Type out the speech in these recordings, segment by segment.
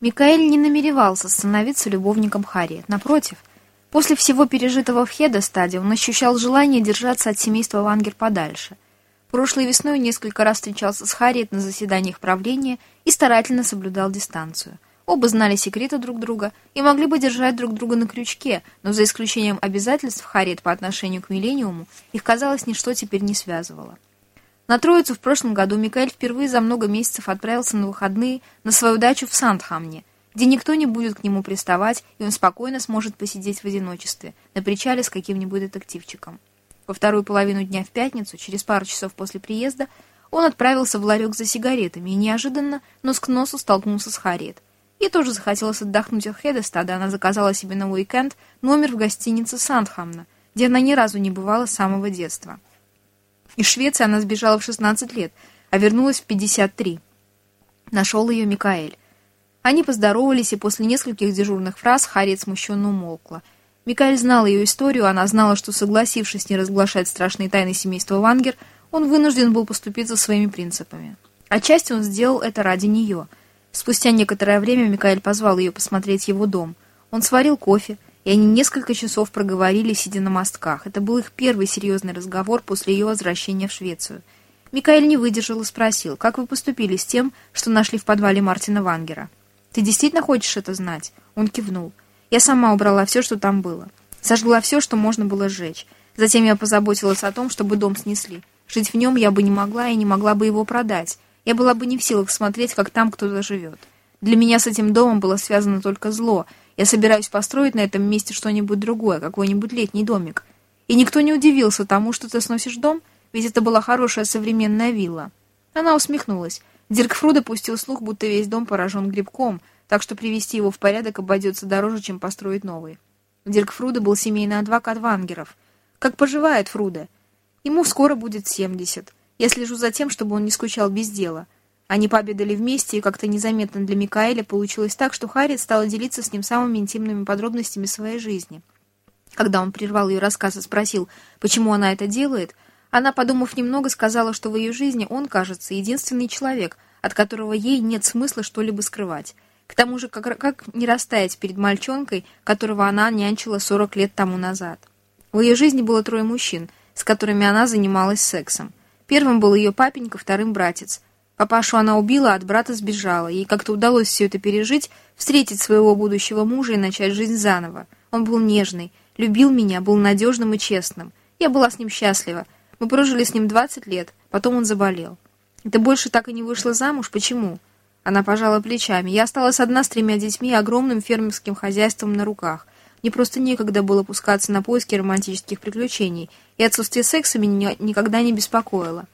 Микаэль не намеревался становиться любовником Харриет. Напротив, после всего пережитого в Хедестаде он ощущал желание держаться от семейства Вангер подальше. Прошлой весной несколько раз встречался с Харриет на заседаниях правления и старательно соблюдал дистанцию. Оба знали секреты друг друга и могли бы держать друг друга на крючке, но за исключением обязательств Харриет по отношению к Миллениуму, их, казалось, ничто теперь не связывало. На Троицу в прошлом году Микаэль впервые за много месяцев отправился на выходные на свою дачу в Сандхамне, где никто не будет к нему приставать, и он спокойно сможет посидеть в одиночестве на причале с каким-нибудь детективчиком. Во вторую половину дня в пятницу, через пару часов после приезда, он отправился в ларек за сигаретами и неожиданно нос к носу столкнулся с Харриет. Ей тоже захотелось отдохнуть от Хедестада, она заказала себе на уикенд номер в гостинице Сандхамна, где она ни разу не бывала с самого детства. Из Швеции она сбежала в 16 лет, а вернулась в 53. Нашел ее Микаэль. Они поздоровались, и после нескольких дежурных фраз Харриет смущенно умолкла. Микаэль знал ее историю, она знала, что, согласившись не разглашать страшные тайны семейства Вангер, он вынужден был поступиться своими принципами. Отчасти он сделал это ради нее. Спустя некоторое время Микаэль позвал ее посмотреть его дом. Он сварил кофе, и они несколько часов проговорили, сидя на мостках. Это был их первый серьезный разговор после ее возвращения в Швецию. Микаэль не выдержал и спросил, как вы поступили с тем, что нашли в подвале Мартина Вангера? «Ты действительно хочешь это знать?» Он кивнул. «Я сама убрала все, что там было. Сожгла все, что можно было сжечь. Затем я позаботилась о том, чтобы дом снесли. Жить в нем я бы не могла и не могла бы его продать. Я была бы не в силах смотреть, как там кто-то живет. Для меня с этим домом было связано только зло, я собираюсь построить на этом месте что-нибудь другое, какой-нибудь летний домик. И никто не удивился тому, что ты сносишь дом, ведь это была хорошая современная вилла. Она усмехнулась. Дирк Фруда пустил слух, будто весь дом поражен грибком, так что привести его в порядок обойдется дороже, чем построить новый. Дирк Фруда был семейный адвокат Вангеров. Как поживает Фруда? Ему скоро будет 70. Я слежу за тем, чтобы он не скучал без дела. Они пообедали вместе, и как-то незаметно для Микаэля получилось так, что Харриет стала делиться с ним самыми интимными подробностями своей жизни. Когда он прервал ее рассказ и спросил, почему она это делает, она, подумав немного, сказала, что в ее жизни он, кажется, единственный человек, от которого ей нет смысла что-либо скрывать. К тому же, как, как не растаять перед мальчонкой, которого она нянчила 40 лет тому назад. В ее жизни было трое мужчин, с которыми она занималась сексом. Первым был ее папенька, вторым братец – Папашу она убила, от брата сбежала. Ей как-то удалось все это пережить, встретить своего будущего мужа и начать жизнь заново. Он был нежный, любил меня, был надежным и честным. Я была с ним счастлива. Мы прожили с ним 20 лет, потом он заболел. И ты больше так и не вышла замуж? Почему? Она пожала плечами. Я осталась одна с тремя детьми и огромным фермерским хозяйством на руках. Мне просто некогда было пускаться на поиски романтических приключений, и отсутствие секса меня никогда не беспокоило.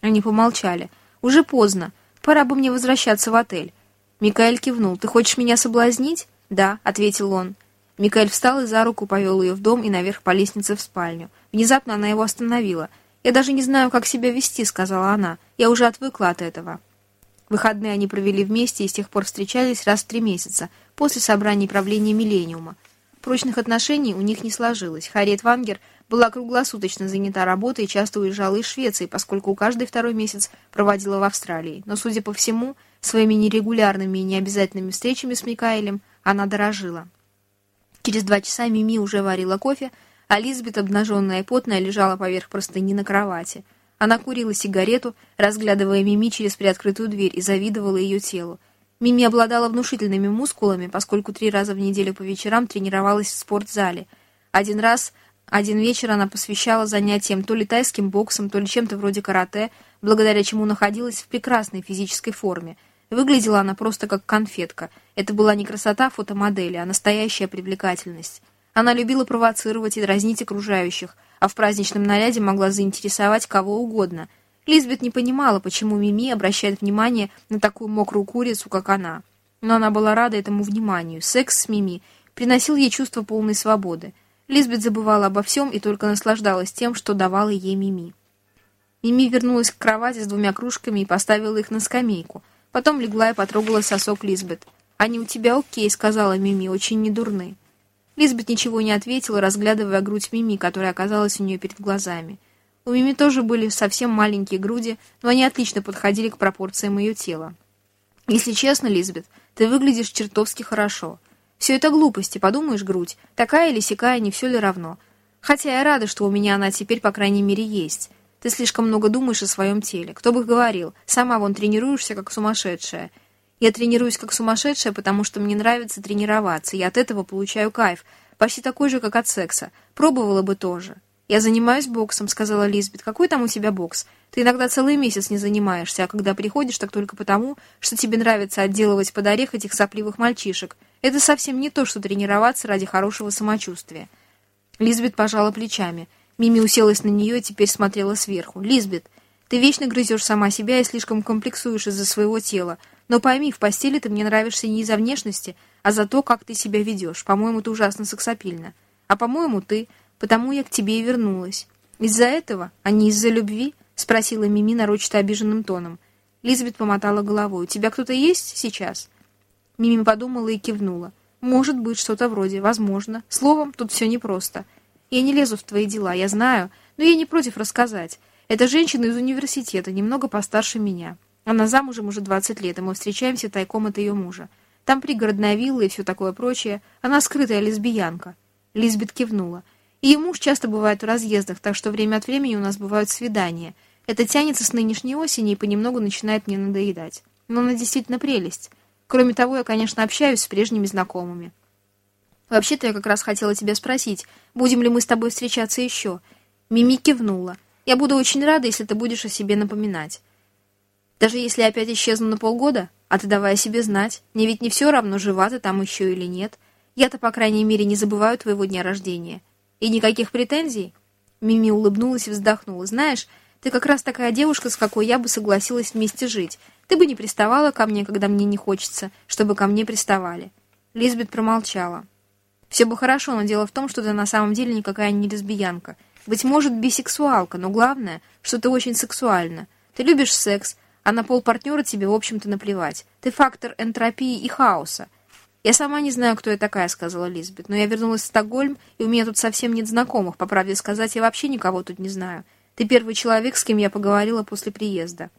Они помолчали. «Уже поздно. Пора бы мне возвращаться в отель». Микаэль кивнул. «Ты хочешь меня соблазнить?» «Да», — ответил он. Микаэль встал и за руку повел ее в дом и наверх по лестнице в спальню. Внезапно она его остановила. «Я даже не знаю, как себя вести», — сказала она. «Я уже отвыкла от этого». Выходные они провели вместе и с тех пор встречались раз в три месяца, после собрания правления «Миллениума». Прочных отношений у них не сложилось. Харриет Вангер была круглосуточно занята работой и часто уезжала из Швеции, поскольку каждый второй месяц проводила в Австралии. Но, судя по всему, своими нерегулярными и необязательными встречами с Микаэлем она дорожила. Через два часа Мими уже варила кофе, а Лизбет, обнаженная и потная, лежала поверх простыни на кровати. Она курила сигарету, разглядывая Мими через приоткрытую дверь, и завидовала ее телу. Мими обладала внушительными мускулами, поскольку три раза в неделю по вечерам тренировалась в спортзале. Один раз один вечер она посвящала занятиям то ли тайским боксом, то ли чем-то вроде карате, благодаря чему находилась в прекрасной физической форме. Выглядела она просто как конфетка. Это была не красота фотомодели, а настоящая привлекательность. Она любила провоцировать и дразнить окружающих, а в праздничном наряде могла заинтересовать кого угодно. Лизбет не понимала, почему Мими обращает внимание на такую мокрую курицу, как она. Но она была рада этому вниманию. Секс с Мими приносил ей чувство полной свободы. Лизбет забывала обо всем и только наслаждалась тем, что давала ей Мими. Мими вернулась к кровати с двумя кружками и поставила их на скамейку. Потом легла и потрогала сосок Лизбет. «Они у тебя окей», — сказала Мими, — «очень недурны». Лизбет ничего не ответила, разглядывая грудь Мими, которая оказалась у нее перед глазами. У Мими тоже были совсем маленькие груди, но они отлично подходили к пропорциям ее тела. Если честно, Лизбет, ты выглядишь чертовски хорошо. Все это глупости, подумаешь, грудь. Такая или сякая, не все ли равно. Хотя я рада, что у меня она теперь, по крайней мере, есть. Ты слишком много думаешь о своем теле. Кто бы говорил, сама вон тренируешься, как сумасшедшая. Я тренируюсь, как сумасшедшая, потому что мне нравится тренироваться. Я от этого получаю кайф. Почти такой же, как от секса. Пробовала бы тоже. «Я занимаюсь боксом», — сказала Лизбет. «Какой там у тебя бокс? Ты иногда целый месяц не занимаешься, а когда приходишь, так только потому, что тебе нравится отделывать под орех этих сопливых мальчишек. Это совсем не то, что тренироваться ради хорошего самочувствия». Лизбет пожала плечами. Мими уселась на нее и теперь смотрела сверху. «Лизбет, ты вечно грызешь сама себя и слишком комплексуешь из-за своего тела. Но пойми, в постели ты мне нравишься не из-за внешности, а за то, как ты себя ведешь. По-моему, ты ужасно сексапильна. А по-моему, ты... Потому я к тебе и вернулась. Из-за этого, а не из-за любви?» — спросила Мими нарочито обиженным тоном. Лизбет помотала головой. «У тебя кто-то есть сейчас?» Мими подумала и кивнула. «Может быть, что-то вроде. Возможно. Словом, тут все непросто. Я не лезу в твои дела, я знаю, но я не против рассказать. Это женщина из университета, немного постарше меня. Она замужем уже 20 лет, и мы встречаемся тайком от ее мужа. Там пригородная вилла и все такое прочее. Она скрытая лесбиянка». Лизбет кивнула. Ее муж часто бывает в разъездах, так что время от времени у нас бывают свидания. Это тянется с нынешней осени и понемногу начинает мне надоедать. Но она действительно прелесть. Кроме того, я, конечно, общаюсь с прежними знакомыми. Вообще-то я как раз хотела тебя спросить, будем ли мы с тобой встречаться еще. Мими кивнула. Я буду очень рада, если ты будешь о себе напоминать. Даже если я опять исчезну на полгода, а ты давай о себе знать. Мне ведь не все равно, жива ты там еще или нет. Я-то, по крайней мере, не забываю твоего дня рождения. И никаких претензий?» Мими улыбнулась и вздохнула. «Знаешь, ты как раз такая девушка, с какой я бы согласилась вместе жить. Ты бы не приставала ко мне, когда мне не хочется, чтобы ко мне приставали». Лизбет промолчала. «Все бы хорошо, но дело в том, что ты на самом деле никакая не лесбиянка. Быть может, бисексуалка, но главное, что ты очень сексуальна. Ты любишь секс, а на пол партнера тебе, в общем-то, наплевать. Ты фактор энтропии и хаоса. «Я сама не знаю, кто я такая», — сказала Лизбет. «Но я вернулась в Стокгольм, и у меня тут совсем нет знакомых. По правде сказать, я вообще никого тут не знаю. Ты первый человек, с кем я поговорила после приезда».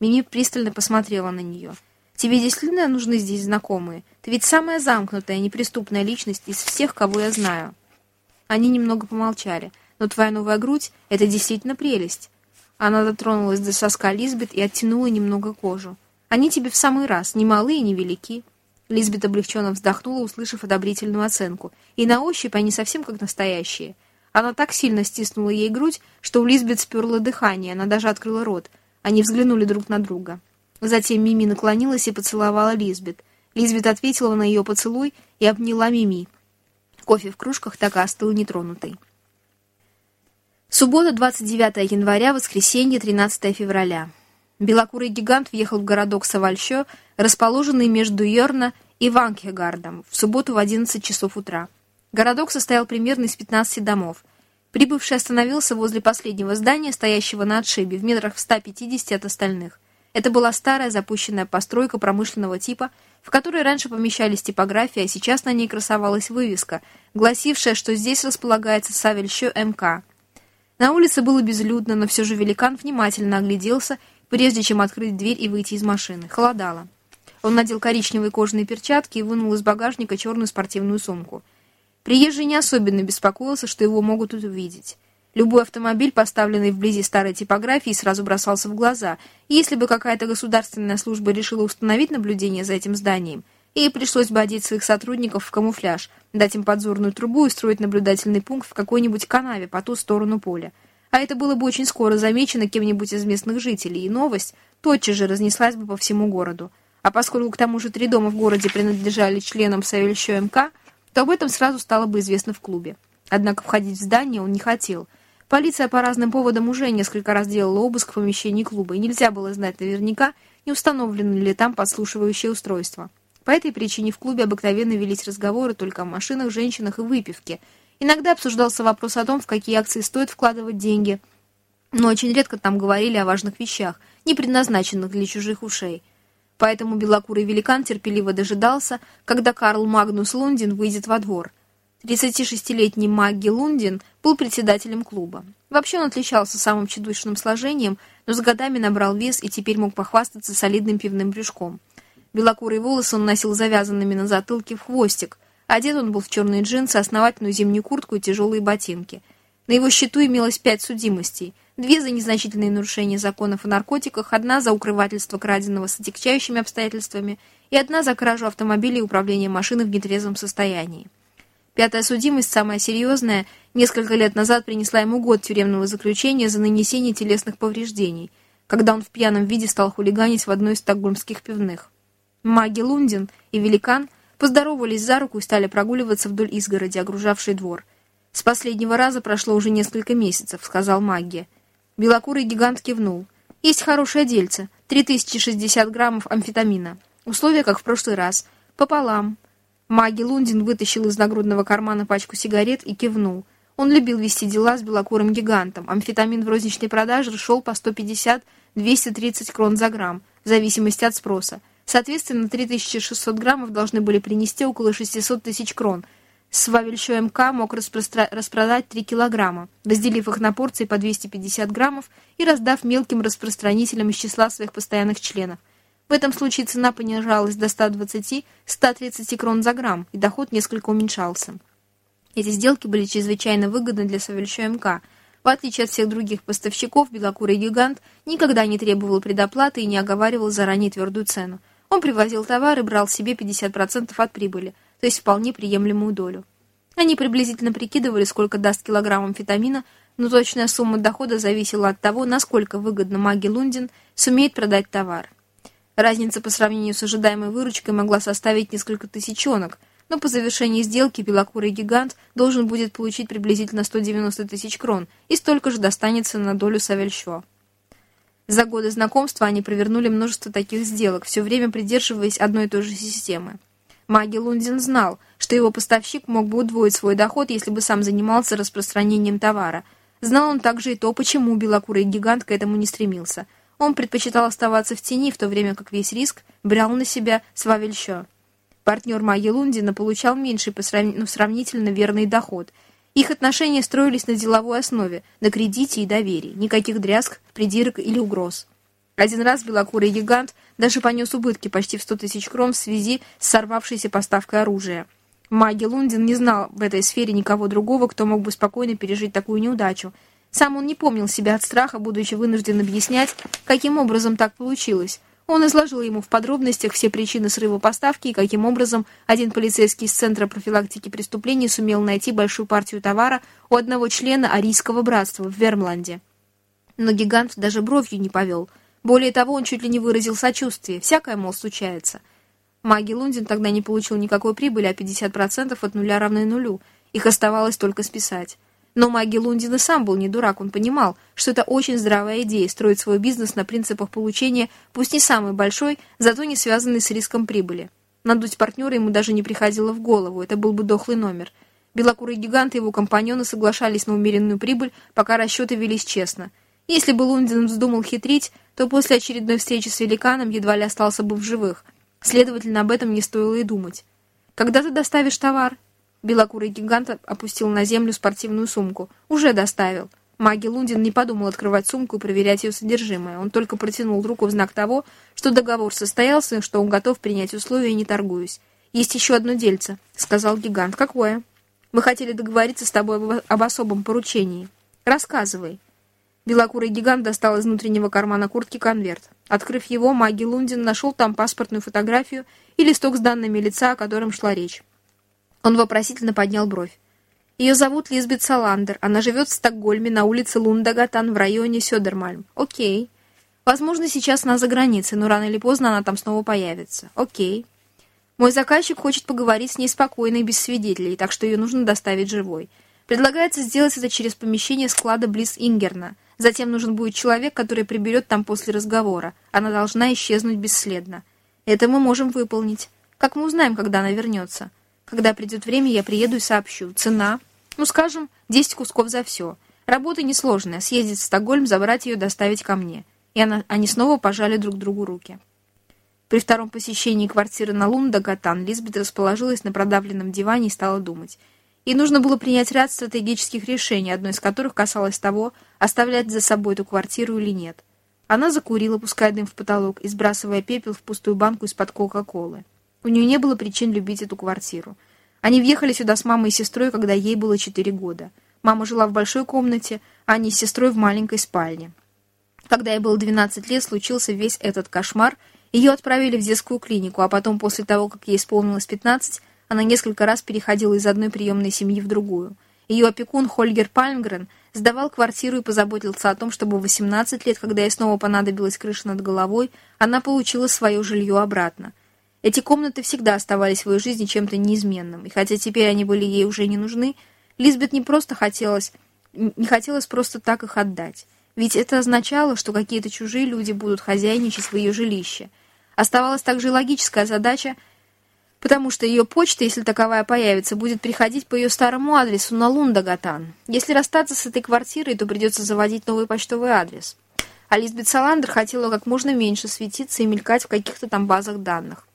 Мими пристально посмотрела на нее. «Тебе действительно нужны здесь знакомые? Ты ведь самая замкнутая, неприступная личность из всех, кого я знаю». Они немного помолчали. «Но твоя новая грудь — это действительно прелесть». Она дотронулась до соска Лизбет и оттянула немного кожу. «Они тебе в самый раз, не малые, не велики». Лизбет облегченно вздохнула, услышав одобрительную оценку. И на ощупь они совсем как настоящие. Она так сильно стиснула ей грудь, что у Лизбет сперло дыхание, она даже открыла рот. Они взглянули друг на друга. Затем Мими наклонилась и поцеловала Лизбет. Лизбет ответила на ее поцелуй и обняла Мими. Кофе в кружках так и остыл нетронутый. Суббота, 29 января, воскресенье, 13 февраля. Белокурый гигант въехал в городок Савальщо, расположенный между Йорна и Ванкегардом, в субботу в 11 часов утра. Городок состоял примерно из 15 домов. Прибывший остановился возле последнего здания, стоящего на отшибе, в метрах в 150 от остальных. Это была старая запущенная постройка промышленного типа, в которой раньше помещались типографии, а сейчас на ней красовалась вывеска, гласившая, что здесь располагается Савельщо МК. На улице было безлюдно, но все же великан внимательно огляделся прежде чем открыть дверь и выйти из машины. Холодало. Он надел коричневые кожаные перчатки и вынул из багажника черную спортивную сумку. Приезжий не особенно беспокоился, что его могут увидеть. Любой автомобиль, поставленный вблизи старой типографии, сразу бросался в глаза, и если бы какая-то государственная служба решила установить наблюдение за этим зданием, ей пришлось бы одеть своих сотрудников в камуфляж, дать им подзорную трубу и строить наблюдательный пункт в какой-нибудь канаве по ту сторону поля. А это было бы очень скоро замечено кем-нибудь из местных жителей, и новость тотчас же разнеслась бы по всему городу. А поскольку к тому же три дома в городе принадлежали членам Савельщо МК, то об этом сразу стало бы известно в клубе. Однако входить в здание он не хотел. Полиция по разным поводам уже несколько раз делала обыск в помещении клуба, и нельзя было знать наверняка, не установлено ли там подслушивающее устройство. По этой причине в клубе обыкновенно велись разговоры только о машинах, женщинах и выпивке – Иногда обсуждался вопрос о том, в какие акции стоит вкладывать деньги, но очень редко там говорили о важных вещах, не предназначенных для чужих ушей. Поэтому белокурый великан терпеливо дожидался, когда Карл Магнус Лундин выйдет во двор. 36-летний Магги Лундин был председателем клуба. Вообще он отличался самым чудовищным сложением, но с годами набрал вес и теперь мог похвастаться солидным пивным брюшком. Белокурые волосы он носил завязанными на затылке в хвостик. Одет он был в черные джинсы, основательную зимнюю куртку и тяжелые ботинки. На его счету имелось пять судимостей. Две за незначительные нарушения законов о наркотиках, одна за укрывательство краденого с отягчающими обстоятельствами и одна за кражу автомобиля и управление машиной в нетрезвом состоянии. Пятая судимость, самая серьезная, несколько лет назад принесла ему год тюремного заключения за нанесение телесных повреждений, когда он в пьяном виде стал хулиганить в одной из стокгольмских пивных. Маги Лундин и Великан поздоровались за руку и стали прогуливаться вдоль изгороди, огружавшей двор. «С последнего раза прошло уже несколько месяцев», — сказал Магги. Белокурый гигант кивнул. «Есть хорошее дельце. 3060 граммов амфетамина. Условия, как в прошлый раз. Пополам». Маги Лундин вытащил из нагрудного кармана пачку сигарет и кивнул. Он любил вести дела с белокурым гигантом. Амфетамин в розничной продаже шел по 150-230 крон за грамм, в зависимости от спроса. Соответственно, 3600 граммов должны были принести около 600 тысяч крон. Свавельщо МК мог распродать 3 килограмма, разделив их на порции по 250 граммов и раздав мелким распространителям из числа своих постоянных членов. В этом случае цена понижалась до 120-130 крон за грамм, и доход несколько уменьшался. Эти сделки были чрезвычайно выгодны для Савельщо МК. В отличие от всех других поставщиков, белокурый гигант никогда не требовал предоплаты и не оговаривал заранее твердую цену. Он привозил товар и брал себе 50% от прибыли, то есть вполне приемлемую долю. Они приблизительно прикидывали, сколько даст килограмм амфетамина, но точная сумма дохода зависела от того, насколько выгодно маги Лундин сумеет продать товар. Разница по сравнению с ожидаемой выручкой могла составить несколько тысячонок, но по завершении сделки белокурый гигант должен будет получить приблизительно 190 тысяч крон, и столько же достанется на долю Савельщо. За годы знакомства они провернули множество таких сделок, все время придерживаясь одной и той же системы. Маги Лундин знал, что его поставщик мог бы удвоить свой доход, если бы сам занимался распространением товара. Знал он также и то, почему белокурый гигант к этому не стремился. Он предпочитал оставаться в тени, в то время как весь риск брал на себя Свавельщо. Партнер Маги Лундина получал меньший по сравни... но сравнительно верный доход – их отношения строились на деловой основе, на кредите и доверии. Никаких дрязг, придирок или угроз. Один раз белокурый гигант даже понес убытки почти в 100 тысяч крон в связи с сорвавшейся поставкой оружия. Маги Лундин не знал в этой сфере никого другого, кто мог бы спокойно пережить такую неудачу. Сам он не помнил себя от страха, будучи вынужден объяснять, каким образом так получилось. Он изложил ему в подробностях все причины срыва поставки и каким образом один полицейский из Центра профилактики преступлений сумел найти большую партию товара у одного члена Арийского братства в Вермланде. Но гигант даже бровью не повел. Более того, он чуть ли не выразил сочувствие. Всякое, мол, случается. Маги Лундин тогда не получил никакой прибыли, а 50% от нуля равны нулю. Их оставалось только списать. Но Маги Лундин сам был не дурак, он понимал, что это очень здравая идея строить свой бизнес на принципах получения, пусть не самый большой, зато не связанный с риском прибыли. Надуть партнера ему даже не приходило в голову, это был бы дохлый номер. Белокурый гигант и его компаньоны соглашались на умеренную прибыль, пока расчеты велись честно. Если бы Лундин вздумал хитрить, то после очередной встречи с великаном едва ли остался бы в живых. Следовательно, об этом не стоило и думать. «Когда ты доставишь товар?» Белокурый гигант опустил на землю спортивную сумку. «Уже доставил». Маги Лундин не подумал открывать сумку и проверять ее содержимое. Он только протянул руку в знак того, что договор состоялся и что он готов принять условия, не торгуясь. «Есть еще одно дельце», — сказал гигант. «Какое?» «Мы хотели договориться с тобой об особом поручении». «Рассказывай». Белокурый гигант достал из внутреннего кармана куртки конверт. Открыв его, Маги Лундин нашел там паспортную фотографию и листок с данными лица, о котором шла речь. Он вопросительно поднял бровь. Ее зовут Лизбет Саландер. Она живет в Стокгольме на улице Лундагатан в районе Сёдермальм. Окей. Возможно, сейчас она за границей, но рано или поздно она там снова появится. Окей. Мой заказчик хочет поговорить с ней спокойно и без свидетелей, так что ее нужно доставить живой. Предлагается сделать это через помещение склада близ Ингерна. Затем нужен будет человек, который приберет там после разговора. Она должна исчезнуть бесследно. Это мы можем выполнить. Как мы узнаем, когда она вернется? Когда придет время, я приеду и сообщу. Цена? Ну, скажем, 10 кусков за все. Работа несложная. Съездить в Стокгольм, забрать ее, доставить ко мне. И она, они снова пожали друг другу руки. При втором посещении квартиры на Лундагатан Лизбет расположилась на продавленном диване и стала думать. Ей нужно было принять ряд стратегических решений, одно из которых касалось того, оставлять за собой эту квартиру или нет. Она закурила, пуская дым в потолок и сбрасывая пепел в пустую банку из-под Кока-Колы. У нее не было причин любить эту квартиру. Они въехали сюда с мамой и сестрой, когда ей было четыре года. Мама жила в большой комнате, а они с сестрой в маленькой спальне. Когда ей было 12 лет, случился весь этот кошмар. Ее отправили в детскую клинику, а потом, после того, как ей исполнилось 15, она несколько раз переходила из одной приемной семьи в другую. Ее опекун Хольгер Пальмгрен сдавал квартиру и позаботился о том, чтобы в 18 лет, когда ей снова понадобилась крыша над головой, она получила свое жилье обратно. Эти комнаты всегда оставались в ее жизни чем-то неизменным, и хотя теперь они были ей уже не нужны, Лизбет не просто хотелось, не хотелось просто так их отдать. Ведь это означало, что какие-то чужие люди будут хозяйничать в ее жилище. Оставалась также и логическая задача потому что ее почта, если таковая появится, будет приходить по ее старому адресу на Лундагатан. Если расстаться с этой квартирой, то придется заводить новый почтовый адрес. А Лизбет Саландер хотела как можно меньше светиться и мелькать в каких-то там базах данных.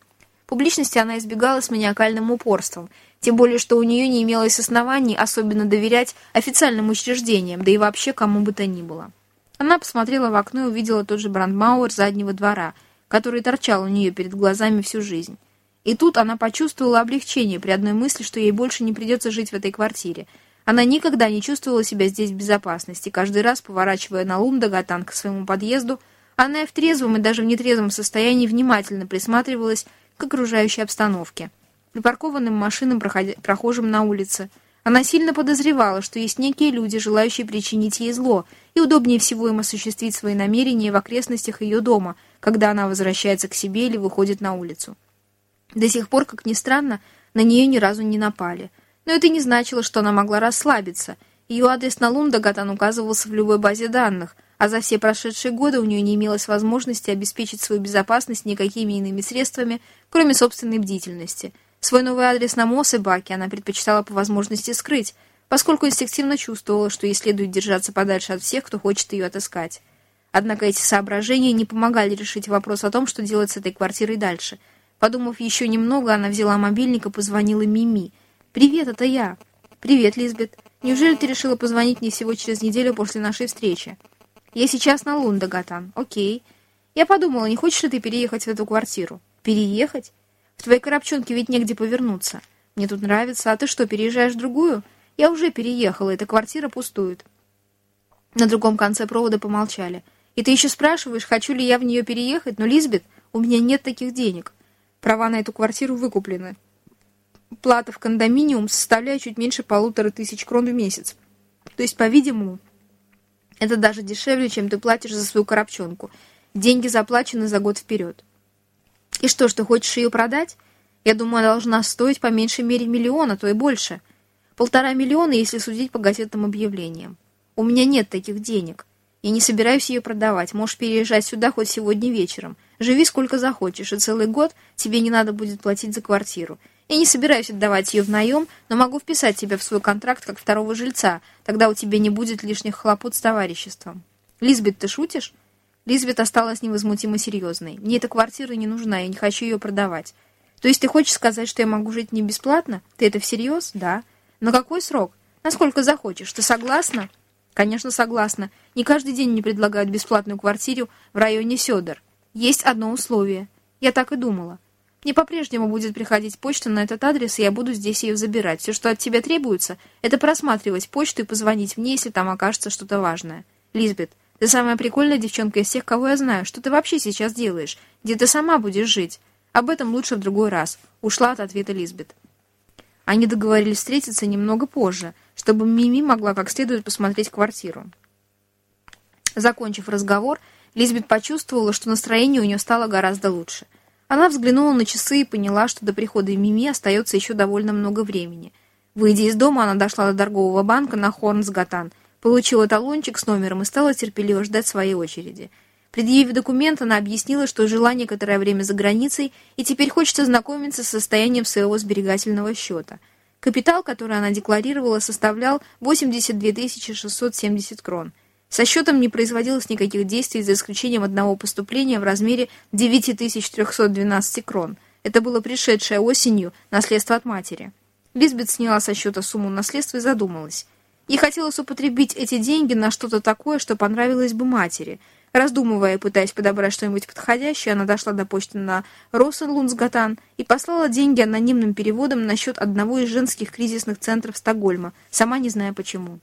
Публичности она избегала с маниакальным упорством, тем более, что у нее не имелось оснований особенно доверять официальным учреждениям, да и вообще кому бы то ни было. Она посмотрела в окно и увидела тот же брандмауэр заднего двора, который торчал у нее перед глазами всю жизнь. И тут она почувствовала облегчение при одной мысли, что ей больше не придется жить в этой квартире. Она никогда не чувствовала себя здесь в безопасности. Каждый раз, поворачивая на Лундагатан к своему подъезду, она и в трезвом, и даже в нетрезвом состоянии внимательно присматривалась к окружающей обстановке. Припаркованным машинам, прохожим на улице. Она сильно подозревала, что есть некие люди, желающие причинить ей зло, и удобнее всего им осуществить свои намерения в окрестностях ее дома, когда она возвращается к себе или выходит на улицу. До сих пор, как ни странно, на нее ни разу не напали. Но это не значило, что она могла расслабиться. Ее адрес на Лундагатан указывался в любой базе данных, а за все прошедшие годы у нее не имелось возможности обеспечить свою безопасность никакими иными средствами, кроме собственной бдительности. Свой новый адрес на Моссе-Баке она предпочитала по возможности скрыть, поскольку инстинктивно чувствовала, что ей следует держаться подальше от всех, кто хочет ее отыскать. Однако эти соображения не помогали решить вопрос о том, что делать с этой квартирой дальше – Подумав еще немного, она взяла мобильник и позвонила Мими. «Привет, это я». «Привет, Лизбет. Неужели ты решила позвонить мне всего через неделю после нашей встречи?» «Я сейчас на Лундагатан. Окей. Я подумала, не хочешь ли ты переехать в эту квартиру?» «Переехать? В твоей коробчонке ведь негде повернуться. Мне тут нравится. А ты что, переезжаешь в другую?» «Я уже переехала. Эта квартира пустует». На другом конце провода помолчали. «И ты еще спрашиваешь, хочу ли я в нее переехать? Но, Лизбет, у меня нет таких денег». Права на эту квартиру выкуплены. Плата в кондоминиум составляет чуть меньше полутора тысяч крон в месяц. То есть, по-видимому, это даже дешевле, чем ты платишь за свою коробчонку. Деньги заплачены за год вперед. И что ж, ты хочешь ее продать? Я думаю, должна стоить по меньшей мере миллиона, то и больше. Полтора миллиона, если судить по газетным объявлениям. У меня нет таких денег. Я не собираюсь ее продавать. Можешь переезжать сюда хоть сегодня вечером. Живи сколько захочешь, и целый год тебе не надо будет платить за квартиру. Я не собираюсь отдавать ее в наем, но могу вписать тебя в свой контракт как второго жильца. Тогда у тебя не будет лишних хлопот с товариществом. Лизбет, ты шутишь? Лизбет осталась невозмутимо серьезной. Мне эта квартира не нужна, я не хочу ее продавать. То есть ты хочешь сказать, что я могу жить не бесплатно? Ты это всерьез? Да. На какой срок? Насколько захочешь? Ты согласна? Конечно, согласна. Не каждый день мне предлагают бесплатную квартиру в районе Сёдор. Есть одно условие. Я так и думала. Мне по-прежнему будет приходить почта на этот адрес, и я буду здесь ее забирать. Все, что от тебя требуется, это просматривать почту и позвонить мне, если там окажется что-то важное. Лизбет, ты самая прикольная девчонка из всех, кого я знаю. Что ты вообще сейчас делаешь? Где ты сама будешь жить? Об этом лучше в другой раз. Ушла от ответа Лизбет. Они договорились встретиться немного позже, чтобы Мими могла как следует посмотреть квартиру. Закончив разговор, Лизбет почувствовала, что настроение у нее стало гораздо лучше. Она взглянула на часы и поняла, что до прихода Мими остается еще довольно много времени. Выйдя из дома, она дошла до торгового банка на Хорнсгатан, получила талончик с номером и стала терпеливо ждать своей очереди. Предъявив документ, она объяснила, что жила некоторое время за границей и теперь хочет ознакомиться с состоянием своего сберегательного счета. Капитал, который она декларировала, составлял 82 670 крон – со счетом не производилось никаких действий, за исключением одного поступления в размере 9312 крон. Это было пришедшее осенью наследство от матери. Лизбет сняла со счета сумму наследства и задумалась. Ей хотелось употребить эти деньги на что-то такое, что понравилось бы матери. Раздумывая, пытаясь подобрать что-нибудь подходящее, она дошла до почты на Росенлунсгатан и послала деньги анонимным переводом на счет одного из женских кризисных центров Стокгольма, сама не зная почему.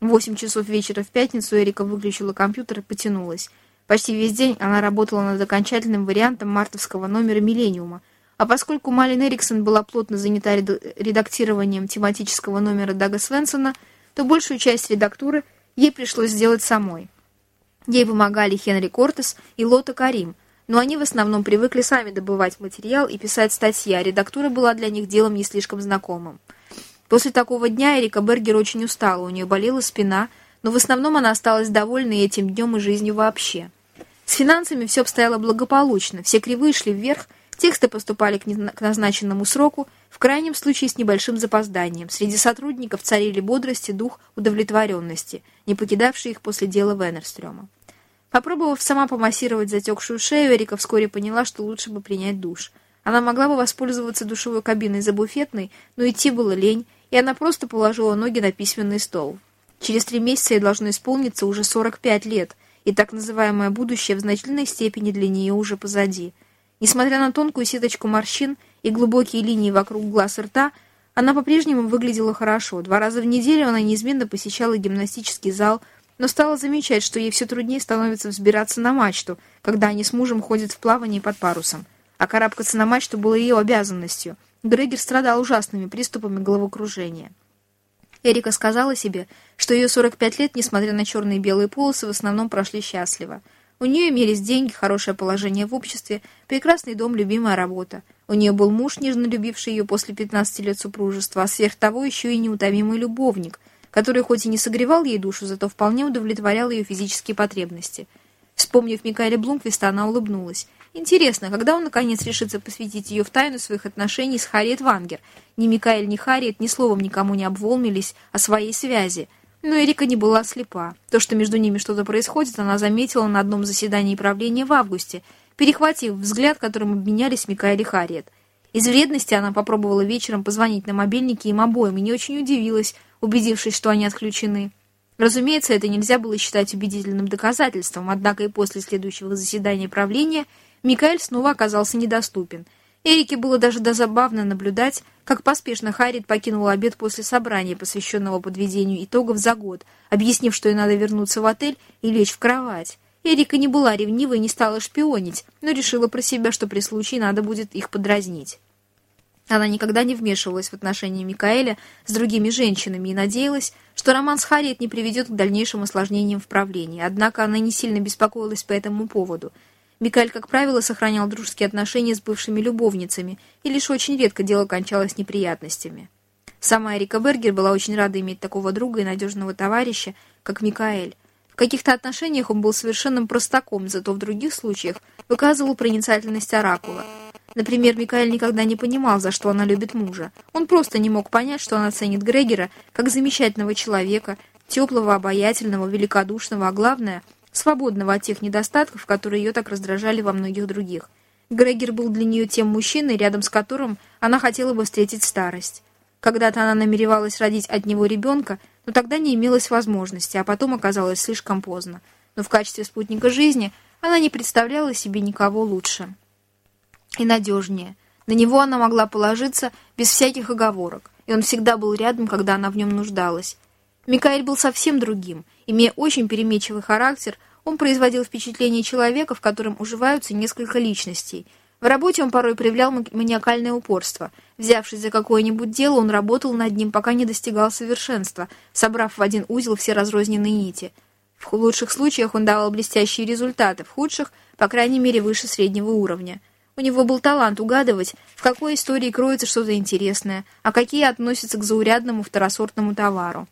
В восемь часов вечера в пятницу Эрика выключила компьютер и потянулась. Почти весь день она работала над окончательным вариантом мартовского номера «Миллениума», а поскольку Малин Эриксон была плотно занята редактированием тематического номера Дага Свенсона, то большую часть редактуры ей пришлось сделать самой. Ей помогали Хенри Кортес и Лота Карим, но они в основном привыкли сами добывать материал и писать статьи, а редактура была для них делом не слишком знакомым. После такого дня Эрика Бергер очень устала, у нее болела спина, но в основном она осталась довольна этим днем и жизнью вообще. С финансами все обстояло благополучно, все кривые шли вверх, тексты поступали к назначенному сроку, в крайнем случае с небольшим запозданием. Среди сотрудников царили бодрость и дух удовлетворенности, не покидавшие их после дела Венерстрёма. Попробовав сама помассировать затекшую шею, Эрика вскоре поняла, что лучше бы принять душ. Она могла бы воспользоваться душевой кабиной за буфетной, но идти было лень, и она просто положила ноги на письменный стол. Через три месяца ей должно исполниться уже 45 лет, и так называемое будущее в значительной степени для нее уже позади. Несмотря на тонкую сеточку морщин и глубокие линии вокруг глаз и рта, она по-прежнему выглядела хорошо. Два раза в неделю она неизменно посещала гимнастический зал, но стала замечать, что ей все труднее становится взбираться на мачту, когда они с мужем ходят в плавании под парусом. А карабкаться на мачту было ее обязанностью — Грегер страдал ужасными приступами головокружения. Эрика сказала себе, что ее 45 лет, несмотря на черные и белые полосы, в основном прошли счастливо. У нее имелись деньги, хорошее положение в обществе, прекрасный дом, любимая работа. У нее был муж, нежно любивший ее после 15 лет супружества, а сверх того еще и неутомимый любовник, который хоть и не согревал ей душу, зато вполне удовлетворял ее физические потребности. Вспомнив Микаэля Блумквиста, она улыбнулась. Интересно, когда он наконец решится посвятить ее в тайну своих отношений с Харриет Вангер? Ни Микаэль, ни Харриет ни словом никому не обволмились о своей связи. Но Эрика не была слепа. То, что между ними что-то происходит, она заметила на одном заседании правления в августе, перехватив взгляд, которым обменялись Микаэль и Харриет. Из вредности она попробовала вечером позвонить на мобильнике им обоим и не очень удивилась, убедившись, что они отключены. Разумеется, это нельзя было считать убедительным доказательством, однако и после следующего заседания правления – Микаэль снова оказался недоступен. Эрике было даже дозабавно наблюдать, как поспешно Харит покинула обед после собрания, посвященного подведению итогов за год, объяснив, что ей надо вернуться в отель и лечь в кровать. Эрика не была ревнива и не стала шпионить, но решила про себя, что при случае надо будет их подразнить. Она никогда не вмешивалась в отношения Микаэля с другими женщинами и надеялась, что роман с Харриет не приведет к дальнейшим осложнениям в правлении. Однако она не сильно беспокоилась по этому поводу – Микаэль, как правило, сохранял дружеские отношения с бывшими любовницами, и лишь очень редко дело кончалось неприятностями. Сама Эрика Бергер была очень рада иметь такого друга и надежного товарища, как Микаэль. В каких-то отношениях он был совершенным простаком, зато в других случаях выказывал проницательность Оракула. Например, Микаэль никогда не понимал, за что она любит мужа. Он просто не мог понять, что она ценит Грегера как замечательного человека, теплого, обаятельного, великодушного, а главное — свободного от тех недостатков, которые ее так раздражали во многих других. Грегер был для нее тем мужчиной, рядом с которым она хотела бы встретить старость. Когда-то она намеревалась родить от него ребенка, но тогда не имелось возможности, а потом оказалось слишком поздно. Но в качестве спутника жизни она не представляла себе никого лучше и надежнее. На него она могла положиться без всяких оговорок, и он всегда был рядом, когда она в нем нуждалась. Микаэль был совсем другим. Имея очень переменчивый характер, он производил впечатление человека, в котором уживаются несколько личностей. В работе он порой проявлял маниакальное упорство. Взявшись за какое-нибудь дело, он работал над ним, пока не достигал совершенства, собрав в один узел все разрозненные нити. В лучших случаях он давал блестящие результаты, в худших, по крайней мере, выше среднего уровня. У него был талант угадывать, в какой истории кроется что-то интересное, а какие относятся к заурядному второсортному товару.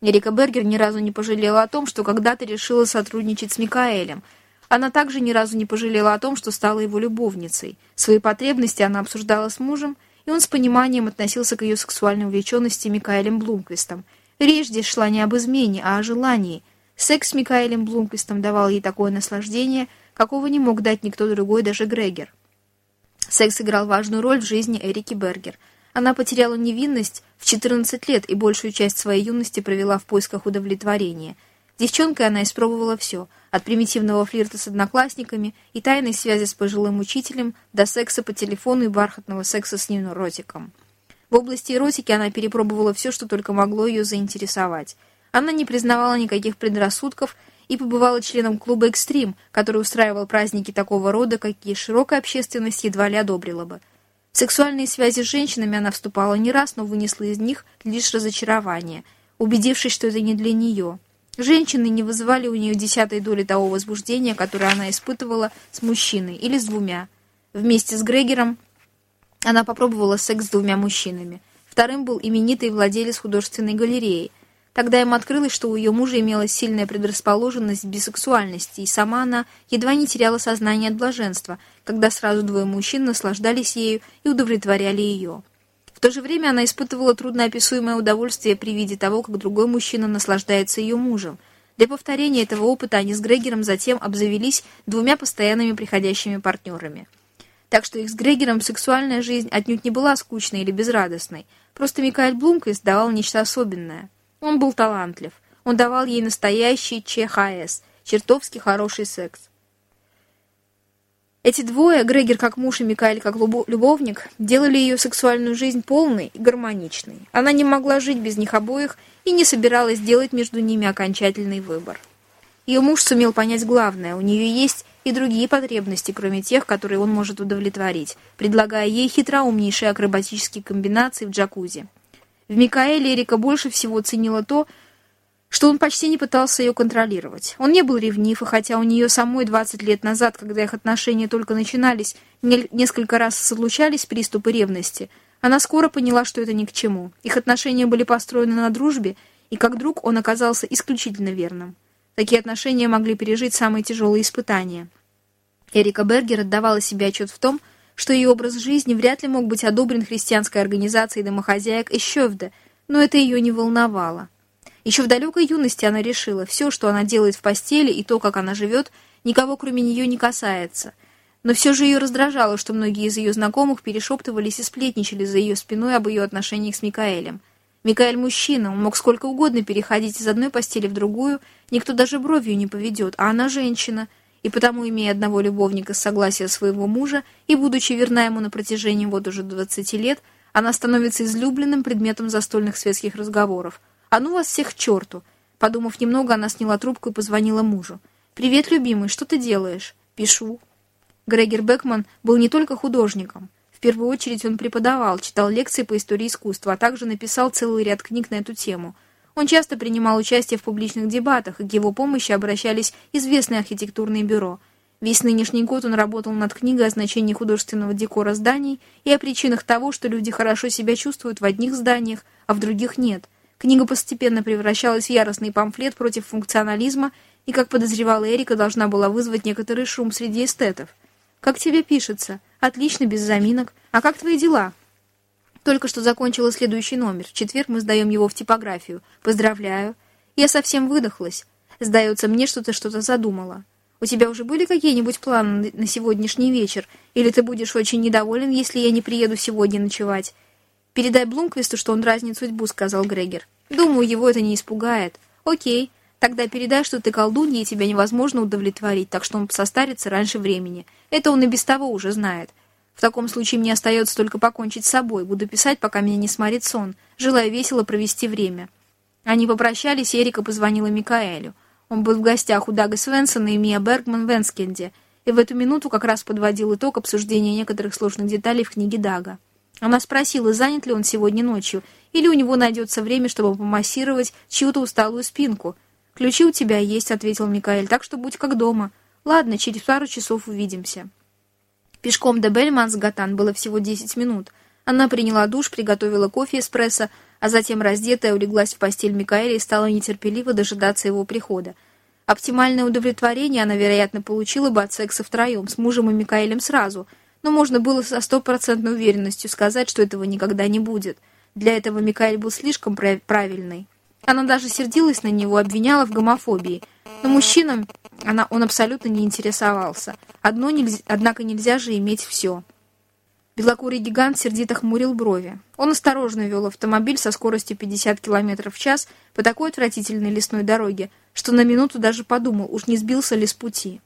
Эрика Бергер ни разу не пожалела о том, что когда-то решила сотрудничать с Микаэлем. Она также ни разу не пожалела о том, что стала его любовницей. Свои потребности она обсуждала с мужем, и он с пониманием относился к ее сексуальной увлеченности Микаэлем Блумквистом. Речь здесь шла не об измене, а о желании. Секс с Микаэлем Блумквистом давал ей такое наслаждение, какого не мог дать никто другой, даже Грегер. Секс играл важную роль в жизни Эрики Бергер – она потеряла невинность в 14 лет и большую часть своей юности провела в поисках удовлетворения. девчонкой она испробовала все, от примитивного флирта с одноклассниками и тайной связи с пожилым учителем до секса по телефону и бархатного секса с невротиком. В области эротики она перепробовала все, что только могло ее заинтересовать. Она не признавала никаких предрассудков и побывала членом клуба «Экстрим», который устраивал праздники такого рода, какие широкая общественность едва ли одобрила бы. В сексуальные связи с женщинами она вступала не раз, но вынесла из них лишь разочарование, убедившись, что это не для нее. Женщины не вызывали у нее десятой доли того возбуждения, которое она испытывала с мужчиной или с двумя. Вместе с Грегером она попробовала секс с двумя мужчинами. Вторым был именитый владелец художественной галереи. Тогда им открылось, что у ее мужа имелась сильная предрасположенность к бисексуальности, и сама она едва не теряла сознание от блаженства, когда сразу двое мужчин наслаждались ею и удовлетворяли ее. В то же время она испытывала трудноописуемое удовольствие при виде того, как другой мужчина наслаждается ее мужем. Для повторения этого опыта они с Грегером затем обзавелись двумя постоянными приходящими партнерами – так что их с Грегером сексуальная жизнь отнюдь не была скучной или безрадостной. Просто Микаэль Блумквист давал нечто особенное. Он был талантлив. Он давал ей настоящий ЧХС, чертовски хороший секс. Эти двое, Грегер как муж и Микаэль как любовник, делали ее сексуальную жизнь полной и гармоничной. Она не могла жить без них обоих и не собиралась делать между ними окончательный выбор. Ее муж сумел понять главное, у нее есть и другие потребности, кроме тех, которые он может удовлетворить, предлагая ей хитроумнейшие акробатические комбинации в джакузи. В Микаэле Эрика больше всего ценила то, что он почти не пытался ее контролировать. Он не был ревнив, и хотя у нее самой 20 лет назад, когда их отношения только начинались, несколько раз случались приступы ревности, она скоро поняла, что это ни к чему. Их отношения были построены на дружбе, и как друг он оказался исключительно верным. Такие отношения могли пережить самые тяжелые испытания. Эрика Бергер отдавала себе отчет в том, что ее образ жизни вряд ли мог быть одобрен христианской организацией домохозяек Эщевде, но это ее не волновало. Еще в далекой юности она решила, все, что она делает в постели и то, как она живет, никого кроме нее не касается. Но все же ее раздражало, что многие из ее знакомых перешептывались и сплетничали за ее спиной об ее отношениях с Микаэлем. Микаэль мужчина, он мог сколько угодно переходить из одной постели в другую, никто даже бровью не поведет, а она женщина, и потому, имея одного любовника с согласия своего мужа и будучи верна ему на протяжении вот уже 20 лет, она становится излюбленным предметом застольных светских разговоров. «А ну вас всех к черту!» Подумав немного, она сняла трубку и позвонила мужу. «Привет, любимый, что ты делаешь?» «Пишу». Грегер Бекман был не только художником – в первую очередь он преподавал, читал лекции по истории искусства, а также написал целый ряд книг на эту тему. Он часто принимал участие в публичных дебатах, и к его помощи обращались известные архитектурные бюро. Весь нынешний год он работал над книгой о значении художественного декора зданий и о причинах того, что люди хорошо себя чувствуют в одних зданиях, а в других нет. Книга постепенно превращалась в яростный памфлет против функционализма и, как подозревала Эрика, должна была вызвать некоторый шум среди эстетов. «Как тебе пишется?» Отлично, без заминок. А как твои дела? Только что закончила следующий номер. В четверг мы сдаем его в типографию. Поздравляю. Я совсем выдохлась. Сдается мне, что ты что-то задумала. У тебя уже были какие-нибудь планы на сегодняшний вечер? Или ты будешь очень недоволен, если я не приеду сегодня ночевать? Передай Блумквисту, что он дразнит судьбу, сказал Грегер. Думаю, его это не испугает. Окей. Тогда передай, что ты колдунья, и тебя невозможно удовлетворить, так что он состарится раньше времени. Это он и без того уже знает. В таком случае мне остается только покончить с собой. Буду писать, пока меня не сморит сон, желая весело провести время». Они попрощались, и Эрика позвонила Микаэлю. Он был в гостях у Дага Свенсона и Мия Бергман в Энскенде, и в эту минуту как раз подводил итог обсуждения некоторых сложных деталей в книге Дага. Она спросила, занят ли он сегодня ночью, или у него найдется время, чтобы помассировать чью-то усталую спинку – «Ключи у тебя есть», — ответил Микаэль, — «так что будь как дома. Ладно, через пару часов увидимся». Пешком до Бельмансгатан было всего 10 минут. Она приняла душ, приготовила кофе эспрессо, а затем, раздетая, улеглась в постель Микаэля и стала нетерпеливо дожидаться его прихода. Оптимальное удовлетворение она, вероятно, получила бы от секса втроем, с мужем и Микаэлем сразу, но можно было со стопроцентной уверенностью сказать, что этого никогда не будет. Для этого Микаэль был слишком правильный. Она даже сердилась на него, обвиняла в гомофобии. Но мужчинам она, он абсолютно не интересовался. Одно нельзя, однако нельзя же иметь все. Белокурый гигант сердито хмурил брови. Он осторожно вел автомобиль со скоростью 50 км в час по такой отвратительной лесной дороге, что на минуту даже подумал, уж не сбился ли с пути.